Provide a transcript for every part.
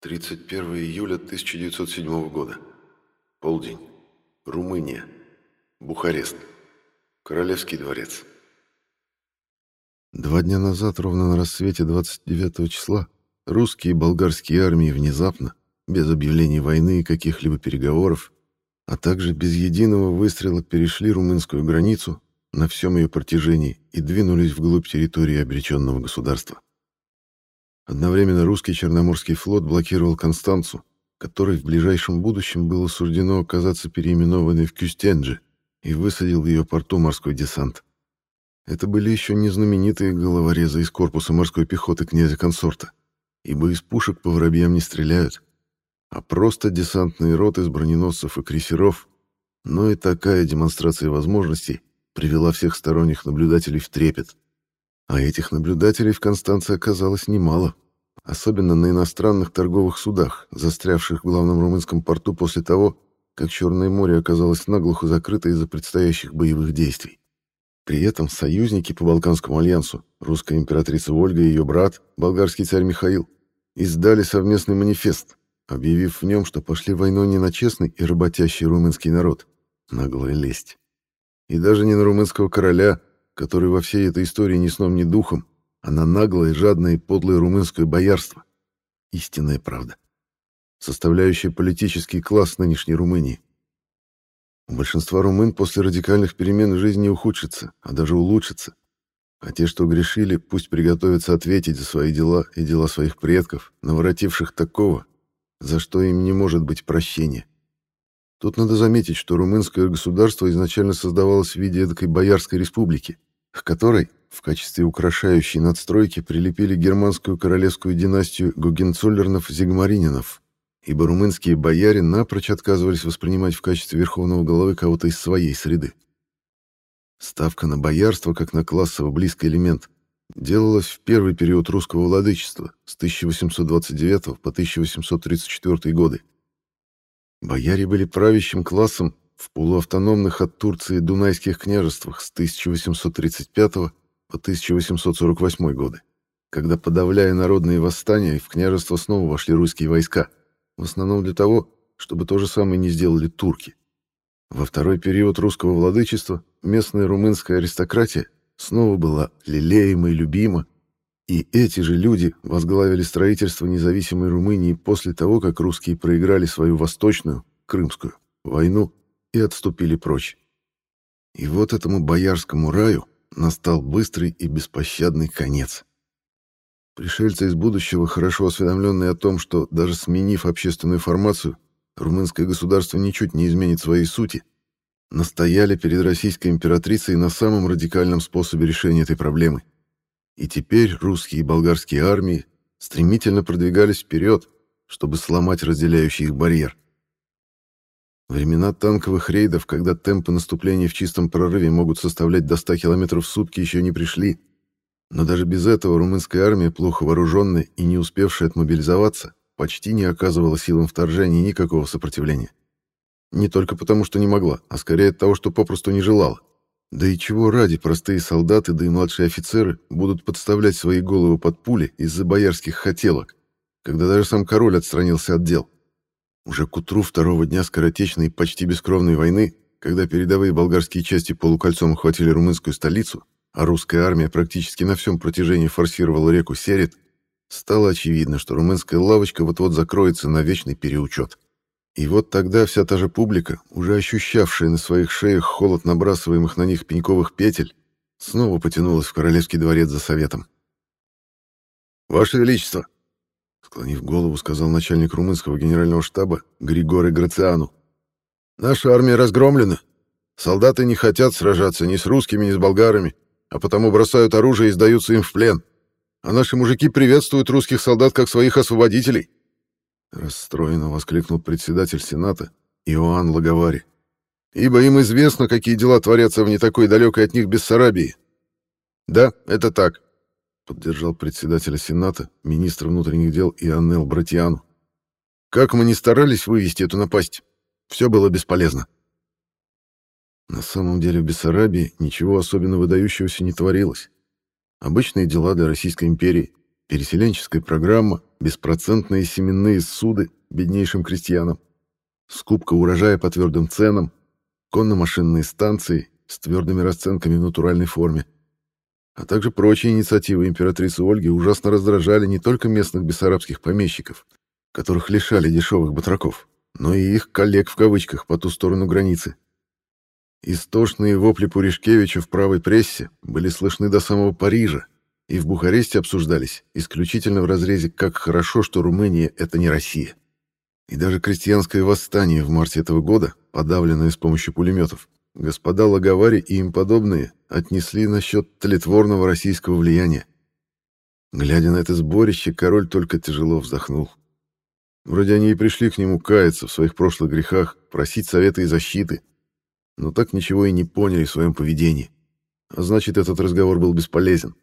31 июля 1907 года. Полдень. Румыния. Бухарест. Королевский дворец. Два дня назад, ровно на рассвете 29 числа, русские и болгарские армии внезапно, без объявления войны и каких-либо переговоров, а также без единого выстрела перешли румынскую границу на всем ее протяжении и двинулись вглубь территории обреченного государства. Одновременно русский Черноморский флот блокировал Констанцу, которой в ближайшем будущем было суждено оказаться переименованной в Кюстенджи, и высадил в ее порту морской десант. Это были еще не знаменитые головорезы из корпуса морской пехоты князя-консорта, ибо из пушек по воробьям не стреляют, а просто десантные роты из броненосцев и крейсеров, но и такая демонстрация возможностей привела всех сторонних наблюдателей в трепет. А этих наблюдателей в Констанции оказалось немало, особенно на иностранных торговых судах, застрявших в главном румынском порту после того, как Черное море оказалось наглухо закрыто из-за предстоящих боевых действий. При этом союзники по Балканскому альянсу, русская императрица Ольга и ее брат, болгарский царь Михаил, издали совместный манифест, объявив в нем, что пошли войной не на честный и работящий румынский народ, наглая лесть, и даже не на румынского короля, который во всей этой истории ни сном, ни духом, а на наглое, жадное и подлое румынское боярство. Истинная правда. Составляющая политический класс нынешней Румынии. У большинства румын после радикальных перемен жизнь не ухудшится, а даже улучшится. А те, что грешили, пусть приготовятся ответить за свои дела и дела своих предков, наворотивших такого, за что им не может быть прощения. Тут надо заметить, что румынское государство изначально создавалось в виде эдакой боярской республики, к которой в качестве украшающей надстройки прилепили германскую королевскую династию Гогенцоллернов-Зигмарининов, ибо румынские бояре напрочь отказывались воспринимать в качестве верховного головы кого-то из своей среды. Ставка на боярство как на классово близкий элемент делалась в первый период русского владычества с 1829 по 1834 годы. Бояре были правящим классом в полуавтономных от Турции Дунайских княжествах с 1835 по 1848 годы, когда, подавляя народные восстания, в княжество снова вошли русские войска, в основном для того, чтобы то же самое не сделали турки. Во второй период русского владычества местная румынская аристократия снова была лелеема и любима, и эти же люди возглавили строительство независимой Румынии после того, как русские проиграли свою восточную, крымскую, войну и отступили прочь. И вот этому боярскому раю настал быстрый и беспощадный конец. Пришельцы из будущего, хорошо осведомленные о том, что даже сменив общественную формацию, румынское государство ничуть не изменит своей сути, настояли перед российской императрицей на самом радикальном способе решения этой проблемы. И теперь русские и болгарские армии стремительно продвигались вперед, чтобы сломать разделяющий их барьер. Времена танковых рейдов, когда темпы наступления в чистом прорыве могут составлять до 100 км в сутки, еще не пришли. Но даже без этого румынская армия, плохо вооруженная и не успевшая отмобилизоваться, почти не оказывала силам вторжения никакого сопротивления. Не только потому, что не могла, а скорее от того, что попросту не желала. Да и чего ради простые солдаты, да и младшие офицеры будут подставлять свои головы под пули из-за боярских хотелок, когда даже сам король отстранился от дел. Уже к утру второго дня скоротечной почти бескровной войны, когда передовые болгарские части полукольцом охватили румынскую столицу, а русская армия практически на всем протяжении форсировала реку Серет, стало очевидно, что румынская лавочка вот-вот закроется на вечный переучет. И вот тогда вся та же публика, уже ощущавшая на своих шеях холод набрасываемых на них пеньковых петель, снова потянулась в королевский дворец за советом. «Ваше Величество!» Склонив голову, сказал начальник румынского генерального штаба Григорий Грациану. «Наша армия разгромлена. Солдаты не хотят сражаться ни с русскими, ни с болгарами, а потому бросают оружие и сдаются им в плен. А наши мужики приветствуют русских солдат как своих освободителей». Расстроенно воскликнул председатель Сената Иоанн Лаговари. «Ибо им известно, какие дела творятся в не такой далекой от них Бессарабии. Да, это так поддержал председателя Сената, министра внутренних дел Ионел Братьяну. Как мы не старались вывести эту напасть, все было бесполезно. На самом деле в Бессарабии ничего особенно выдающегося не творилось. Обычные дела для Российской империи, переселенческая программа, беспроцентные семенные суды беднейшим крестьянам, скупка урожая по твердым ценам, конно-машинные станции с твердыми расценками в натуральной форме, а также прочие инициативы императрицы Ольги ужасно раздражали не только местных бессарабских помещиков, которых лишали дешевых батраков, но и их коллег в кавычках по ту сторону границы. Истошные вопли Пуришкевича в правой прессе были слышны до самого Парижа, и в Бухаресте обсуждались исключительно в разрезе «как хорошо, что Румыния — это не Россия». И даже крестьянское восстание в марте этого года, подавленное с помощью пулеметов, господа Лаговари и им подобные отнесли насчет тлетворного российского влияния. Глядя на это сборище, король только тяжело вздохнул. Вроде они и пришли к нему каяться в своих прошлых грехах, просить совета и защиты, но так ничего и не поняли в своем поведении. А значит, этот разговор был бесполезен.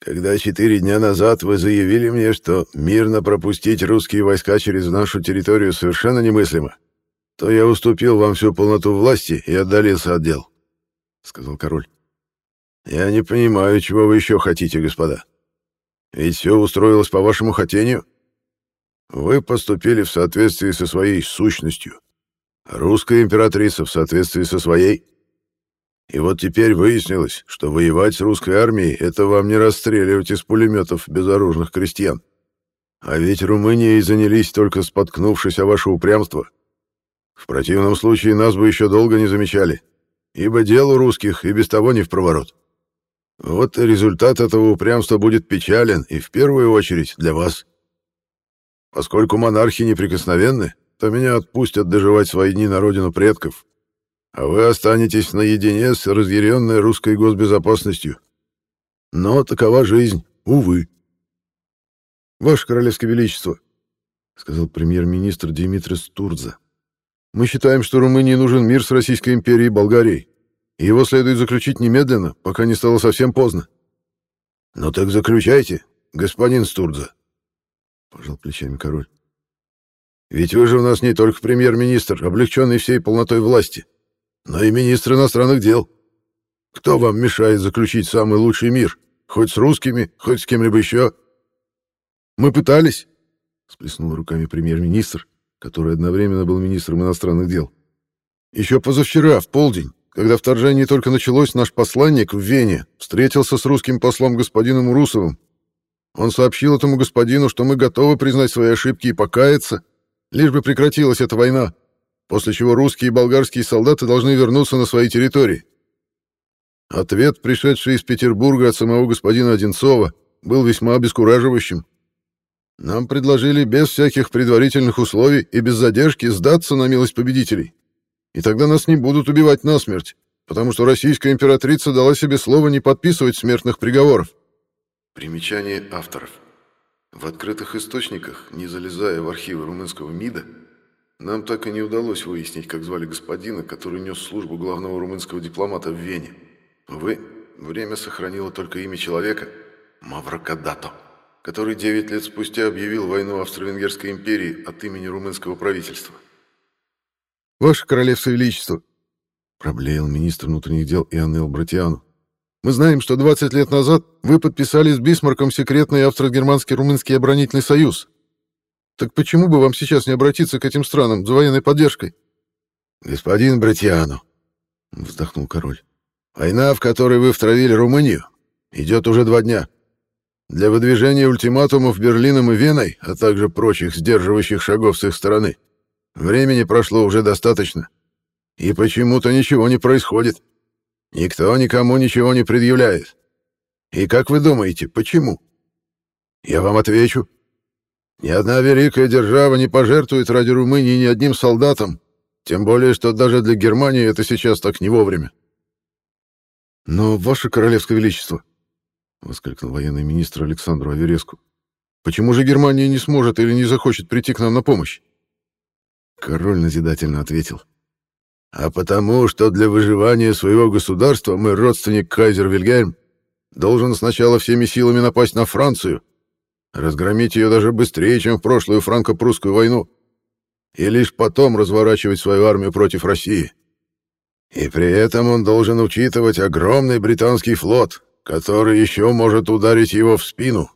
Когда четыре дня назад вы заявили мне, что мирно пропустить русские войска через нашу территорию совершенно немыслимо, то я уступил вам всю полноту власти и отдалился от дел, — сказал король. Я не понимаю, чего вы еще хотите, господа. Ведь все устроилось по вашему хотению. Вы поступили в соответствии со своей сущностью, а русская императрица в соответствии со своей. И вот теперь выяснилось, что воевать с русской армией — это вам не расстреливать из пулеметов безоружных крестьян. А ведь Румынией занялись только споткнувшись о ваше упрямство. В противном случае нас бы еще долго не замечали, ибо дело русских и без того не в проворот. Вот результат этого упрямства будет печален, и в первую очередь для вас. Поскольку монархи неприкосновенны, то меня отпустят доживать свои дни на родину предков, а вы останетесь наедине с разъяренной русской госбезопасностью. Но такова жизнь, увы. «Ваше Королевское Величество», — сказал премьер-министр Димитрис Турдза, «мы считаем, что Румынии нужен мир с Российской империей и Болгарией, и его следует заключить немедленно, пока не стало совсем поздно». «Ну так заключайте, господин Стурдза», — пожал плечами король. «Ведь вы же у нас не только премьер-министр, облегченный всей полнотой власти, но и министр иностранных дел. Кто вам мешает заключить самый лучший мир? Хоть с русскими, хоть с кем-либо еще?» «Мы пытались», — сплеснул руками премьер-министр, который одновременно был министром иностранных дел. «Еще позавчера, в полдень, когда вторжение только началось, наш посланник в Вене встретился с русским послом господином Урусовым. Он сообщил этому господину, что мы готовы признать свои ошибки и покаяться, лишь бы прекратилась эта война после чего русские и болгарские солдаты должны вернуться на свои территории. Ответ, пришедший из Петербурга от самого господина Одинцова, был весьма обескураживающим. Нам предложили без всяких предварительных условий и без задержки сдаться на милость победителей. И тогда нас не будут убивать насмерть, потому что российская императрица дала себе слово не подписывать смертных приговоров. Примечание авторов. В открытых источниках, не залезая в архивы румынского МИДа, нам так и не удалось выяснить, как звали господина, который нес службу главного румынского дипломата в Вене. Увы, время сохранило только имя человека – Маврокадато, который девять лет спустя объявил войну Австро-Венгерской империи от имени румынского правительства. «Ваше Королевство Величество!» – проблеял министр внутренних дел Ионел Братиану. «Мы знаем, что 20 лет назад вы подписали с Бисмарком секретный австро-германский румынский оборонительный союз, так почему бы вам сейчас не обратиться к этим странам за военной поддержкой? Господин Братьяну, вздохнул король. Война, в которой вы втравили Румынию, идет уже два дня. Для выдвижения ультиматумов Берлином и Веной, а также прочих сдерживающих шагов с их стороны, времени прошло уже достаточно. И почему-то ничего не происходит. Никто никому ничего не предъявляет. И как вы думаете, почему? Я вам отвечу. Ни одна великая держава не пожертвует ради Румынии ни одним солдатом, тем более, что даже для Германии это сейчас так не вовремя. «Но, ваше королевское величество», — воскликнул военный министр Александру Авереску, «почему же Германия не сможет или не захочет прийти к нам на помощь?» Король назидательно ответил. «А потому, что для выживания своего государства мой родственник Кайзер Вильгельм должен сначала всеми силами напасть на Францию, разгромить ее даже быстрее, чем в прошлую франко-прусскую войну, и лишь потом разворачивать свою армию против России. И при этом он должен учитывать огромный британский флот, который еще может ударить его в спину.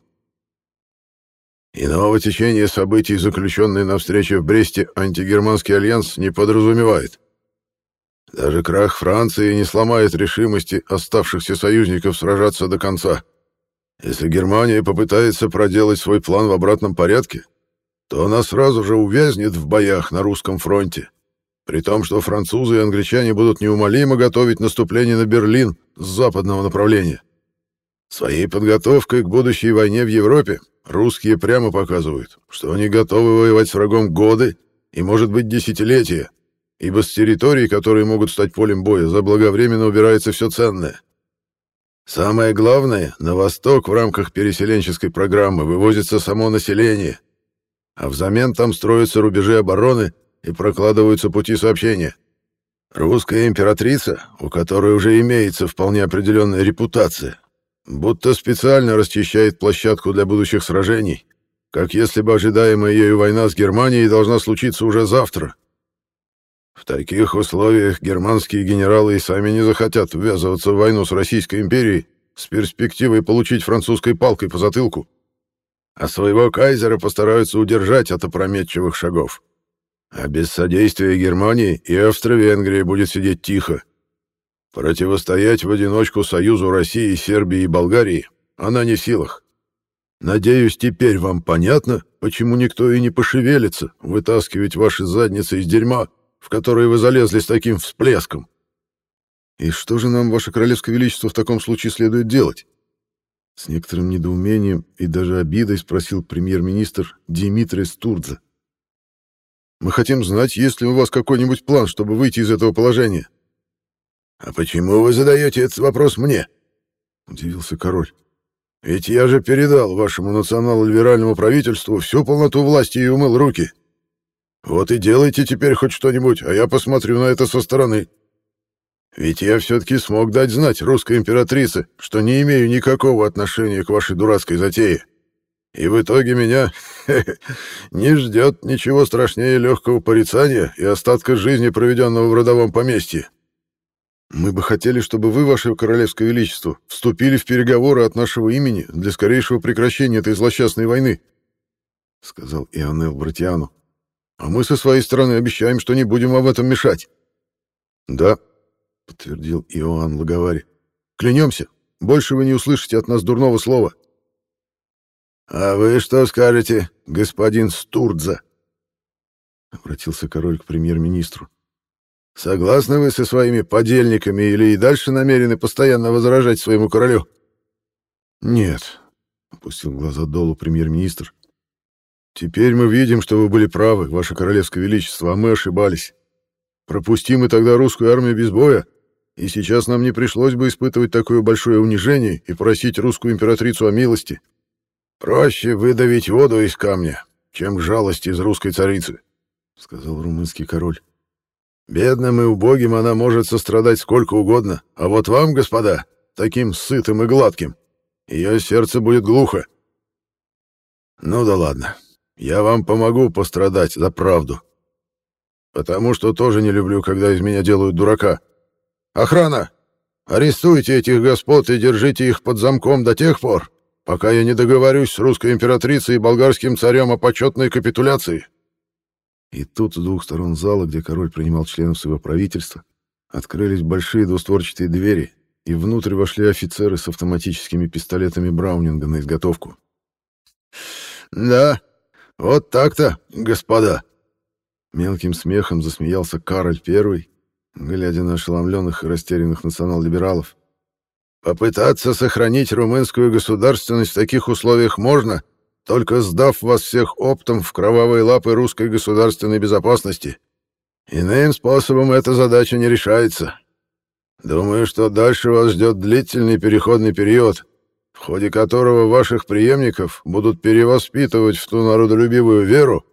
Иного течения событий, заключенной на встрече в Бресте, антигерманский альянс не подразумевает. Даже крах Франции не сломает решимости оставшихся союзников сражаться до конца. Если Германия попытается проделать свой план в обратном порядке, то она сразу же увязнет в боях на русском фронте, при том, что французы и англичане будут неумолимо готовить наступление на Берлин с западного направления. Своей подготовкой к будущей войне в Европе русские прямо показывают, что они готовы воевать с врагом годы и, может быть, десятилетия, ибо с территорий, которые могут стать полем боя, заблаговременно убирается все ценное. Самое главное, на восток в рамках переселенческой программы вывозится само население, а взамен там строятся рубежи обороны и прокладываются пути сообщения. Русская императрица, у которой уже имеется вполне определенная репутация, будто специально расчищает площадку для будущих сражений, как если бы ожидаемая ею война с Германией должна случиться уже завтра. В таких условиях германские генералы и сами не захотят ввязываться в войну с Российской империей с перспективой получить французской палкой по затылку, а своего кайзера постараются удержать от опрометчивых шагов. А без содействия Германии и Австро-Венгрия будет сидеть тихо. Противостоять в одиночку союзу России, Сербии и Болгарии она не в силах. Надеюсь, теперь вам понятно, почему никто и не пошевелится вытаскивать ваши задницы из дерьма, в которое вы залезли с таким всплеском. И что же нам, ваше королевское величество, в таком случае следует делать? С некоторым недоумением и даже обидой спросил премьер-министр Димитрий Стурдзе. Мы хотим знать, есть ли у вас какой-нибудь план, чтобы выйти из этого положения. А почему вы задаете этот вопрос мне? Удивился король. Ведь я же передал вашему национал-либеральному правительству всю полноту власти и умыл руки. Вот и делайте теперь хоть что-нибудь, а я посмотрю на это со стороны. Ведь я все-таки смог дать знать русской императрице, что не имею никакого отношения к вашей дурацкой затее. И в итоге меня не ждет ничего страшнее легкого порицания и остатка жизни, проведенного в родовом поместье. Мы бы хотели, чтобы вы, ваше королевское величество, вступили в переговоры от нашего имени для скорейшего прекращения этой злосчастной войны, — сказал Ионел Братиану. — А мы со своей стороны обещаем, что не будем об этом мешать. — Да, — подтвердил Иоанн Лаговари. — Клянемся, больше вы не услышите от нас дурного слова. — «А вы что скажете, господин Стурдза?» — обратился король к премьер-министру. «Согласны вы со своими подельниками или и дальше намерены постоянно возражать своему королю?» «Нет», — опустил глаза долу премьер-министр. «Теперь мы видим, что вы были правы, ваше королевское величество, а мы ошибались. Пропустим мы тогда русскую армию без боя, и сейчас нам не пришлось бы испытывать такое большое унижение и просить русскую императрицу о милости». «Проще выдавить воду из камня, чем жалость из русской царицы», — сказал румынский король. «Бедным и убогим она может сострадать сколько угодно, а вот вам, господа, таким сытым и гладким, ее сердце будет глухо. Ну да ладно, я вам помогу пострадать за правду, потому что тоже не люблю, когда из меня делают дурака. Охрана! Арестуйте этих господ и держите их под замком до тех пор, пока я не договорюсь с русской императрицей и болгарским царем о почетной капитуляции. И тут с двух сторон зала, где король принимал членов своего правительства, открылись большие двустворчатые двери, и внутрь вошли офицеры с автоматическими пистолетами Браунинга на изготовку. «Да, вот так-то, господа!» Мелким смехом засмеялся Кароль I, глядя на ошеломленных и растерянных национал-либералов. Попытаться сохранить румынскую государственность в таких условиях можно, только сдав вас всех оптом в кровавые лапы русской государственной безопасности. Иным способом эта задача не решается. Думаю, что дальше вас ждет длительный переходный период, в ходе которого ваших преемников будут перевоспитывать в ту народолюбивую веру,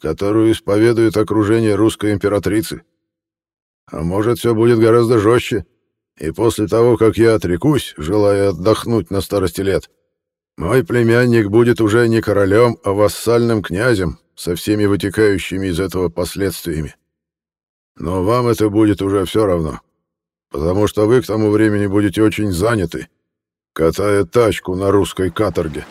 которую исповедует окружение русской императрицы. А может, все будет гораздо жестче. И после того, как я отрекусь, желая отдохнуть на старости лет, мой племянник будет уже не королем, а вассальным князем со всеми вытекающими из этого последствиями. Но вам это будет уже все равно, потому что вы к тому времени будете очень заняты, катая тачку на русской каторге».